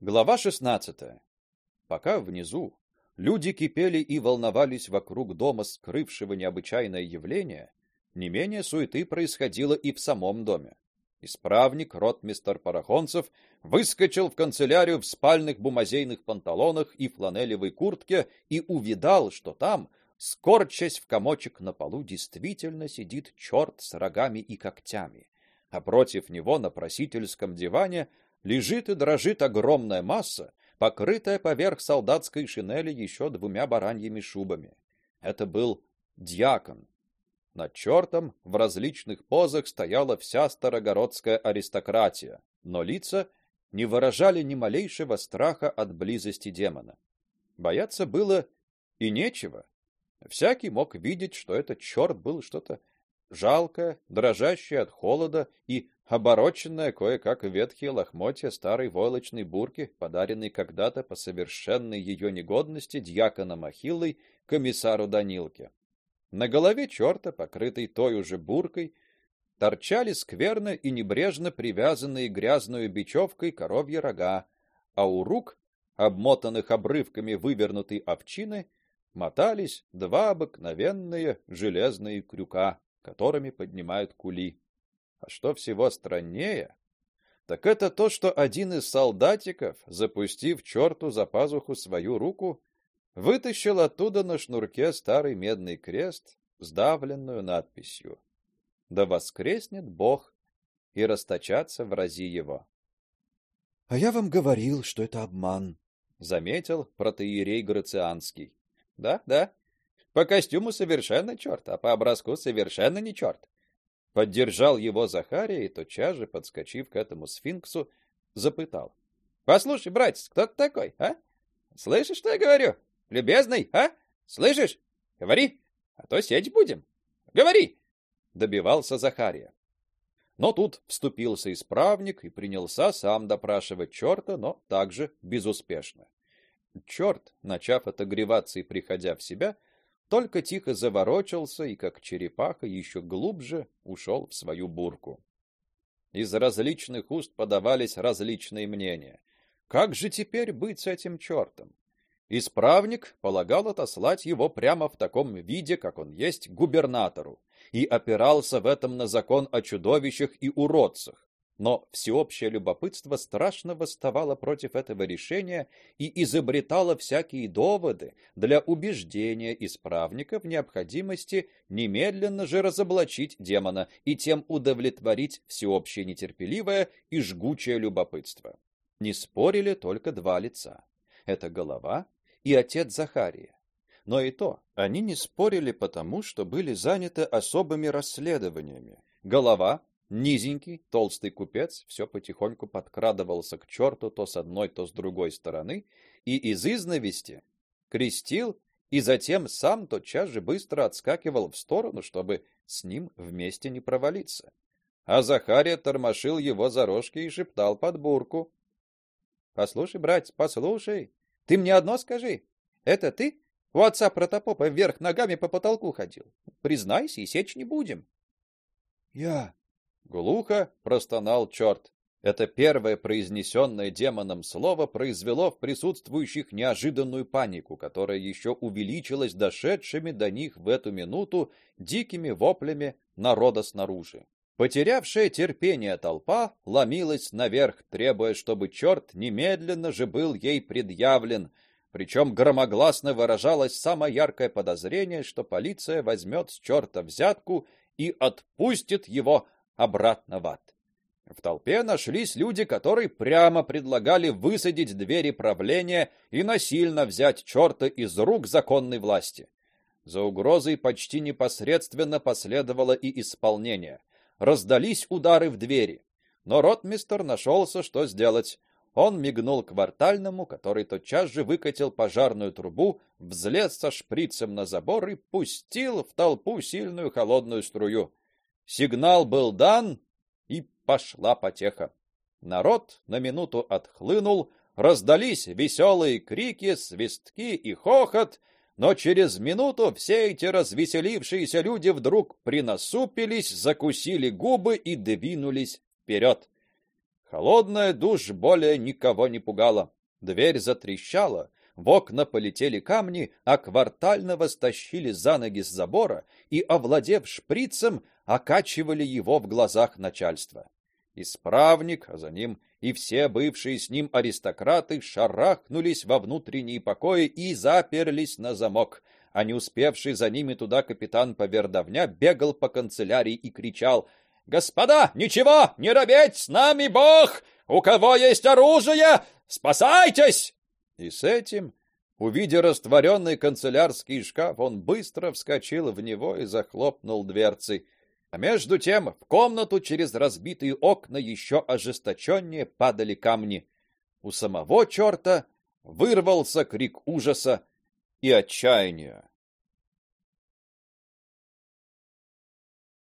Глава 16. Пока внизу люди кипели и волновались вокруг дома, скрывшего необычайное явление, не менее суеты происходило и в самом доме. Исправник ротмистр Парахонцев выскочил в канцелярию в спальных бумазейных панталонах и фланелевой куртке и увидал, что там, скорчась в комочек на полу, действительно сидит черт с рогами и когтями, а против него на просительском диване лежит и дрожит огромная масса, покрытая поверх солдатской шинели еще двумя бараньими шубами. Это был диакон. Над чертом в различных позах стояла вся старогородская аристократия, но лица не выражали ни малейшего страха от близости демона. Бояться было и нечего. Всякий мог видеть, что этот черт был что-то жалкое, дрожащее от холода и обороченная кое-как ветхие лохмотья старой войлочной бурки, подаренной когда-то по совершенной ее негодности дьяконом Ахиллой комиссару Данилке. На голове черта, покрытой той уже буркой, торчали скверно и небрежно привязанные грязной бечевкой коровьи рога, а у рук, обмотанных обрывками вывернутой овчины, мотались два обыкновенные железные крюка, которыми поднимают кули. А что всего страннее, так это то, что один из солдатиков, запустив черту за пазуху свою руку, вытащил оттуда на шнурке старый медный крест, сдавленную надписью: "Да воскреснет Бог и расточатся врази его". А я вам говорил, что это обман, заметил протоиерей Грацианский. Да, да. По костюму совершенно черт, а по образку совершенно не черт. Поддержал его Захария и тотчас же, подскочив к этому сфинксу, запытал: "Послушай, братец, кто ты такой, а? Слышишь, что я говорю? Любезный, а? Слышишь? Говори, а то сеть будем. Говори!" добивался Захария. Но тут вступился исправник и принялся сам допрашивать черта, но также безуспешно. Черт, начав отогреваться и приходя в себя, только тихо заворочился и как черепаха еще глубже ушел в свою бурку. Из различных уст подавались различные мнения. Как же теперь быть с этим чертом? Исправник полагал отослать его прямо в таком виде, как он есть, губернатору, и опирался в этом на закон о чудовищах и уродцах. Но всеобщее любопытство страшно восставало против этого решения и изобретало всякие доводы для убеждения исправника в необходимости немедленно же разоблачить демона и тем удовлетворить всеобщее нетерпеливое и жгучее любопытство. Не спорили только два лица. Это голова и отец Захария. Но и то, они не спорили потому, что были заняты особыми расследованиями. Голова Низенький, толстый купец все потихоньку подкрадывался к черту то с одной, то с другой стороны и из изновести крестил и затем сам тотчас же быстро отскакивал в сторону, чтобы с ним вместе не провалиться. А Захария тормошил его за рожки и шептал под бурку: "Послушай, братец, послушай. Ты мне одно скажи. Это ты у отца протопопа вверх ногами по потолку ходил? Признайся, и сечь не будем". "Я", Глухо простонал черт. Это первое произнесенное демоном слово произвело в присутствующих неожиданную панику, которая еще увеличилась дошедшими до них в эту минуту дикими воплями народа снаружи. Потерявшая терпение толпа ломилась наверх, требуя, чтобы черт немедленно же был ей предъявлен, причем громогласно выражалось самое яркое подозрение, что полиция возьмет с черта взятку и отпустит его обратно в ад. В толпе нашлись люди, которые прямо предлагали высадить двери правления и насильно взять черта из рук законной власти. За угрозой почти непосредственно последовало и исполнение. Раздались удары в двери, но ротмистр нашелся, что сделать. Он мигнул квартальному, который тотчас же выкатил пожарную трубу, взлез со шприцем на забор и пустил в толпу сильную холодную струю. Сигнал был дан, и пошла потеха. Народ на минуту отхлынул, раздались веселые крики, свистки и хохот, но через минуту все эти развеселившиеся люди вдруг принасупились, закусили губы и двинулись вперед. Холодная душ более никого не пугала. Дверь затрещала, в окна полетели камни, а квартального стащили за ноги с забора и, овладев шприцем, окачивали его в глазах начальства. Исправник, а за ним и все бывшие с ним аристократы шарахнулись во внутренние покои и заперлись на замок. А не успевший за ними туда капитан Повердовня бегал по канцелярии и кричал: "Господа, ничего, не робеть, с нами Бог! У кого есть оружие, спасайтесь!" И с этим, увидя растворенный канцелярский шкаф, он быстро вскочил в него и захлопнул дверцы. А между тем в комнату через разбитые окна еще ожесточеннее падали камни. У самого черта вырвался крик ужаса и отчаяния.